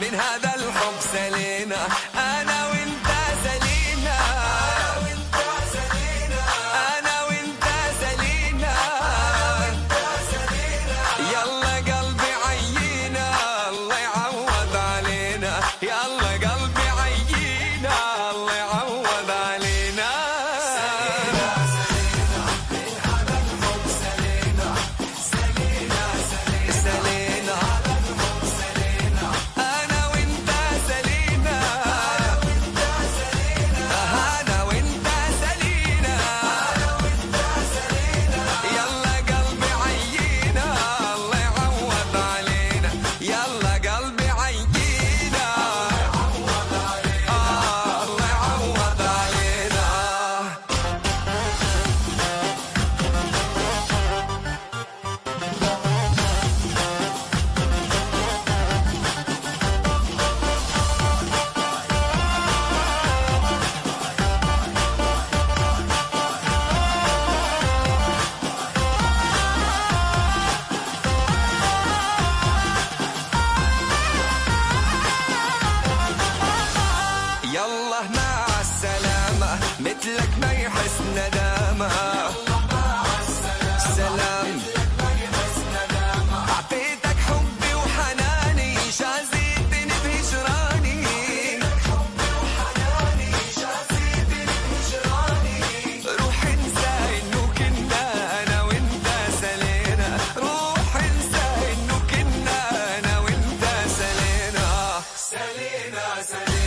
من هذا الحب سليم Selena, Selena.